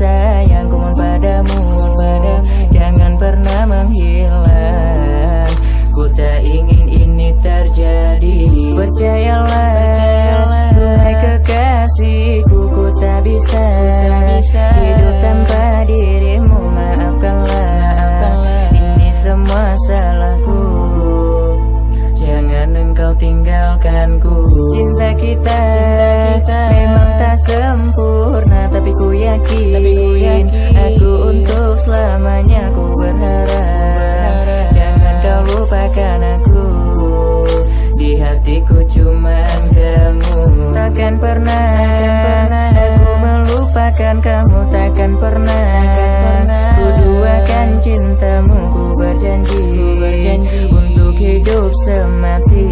sayangku mohon padamu Jangan pernah menghilang. Ku tak ingin ini terjadi. Percayalah, Hai kekasihku Ku tak bisa, Hidup tanpa dirimu. Maafkanlah Ini semua salahku. Jangan engkau tinggalkanku. Cinta kita, memang tak sempurna Tapi ku yakin, tapi ku yakin Aku untuk selamanya ku berharap. Jangan kau lupakan aku. Di hatiku cuman kamu. Takkan pernah, takkan Aku melupakan kamu. Takkan pernah, takkan pernah. Cintamu. Ku berjanji, ku berjanji. Untuk hidup semati.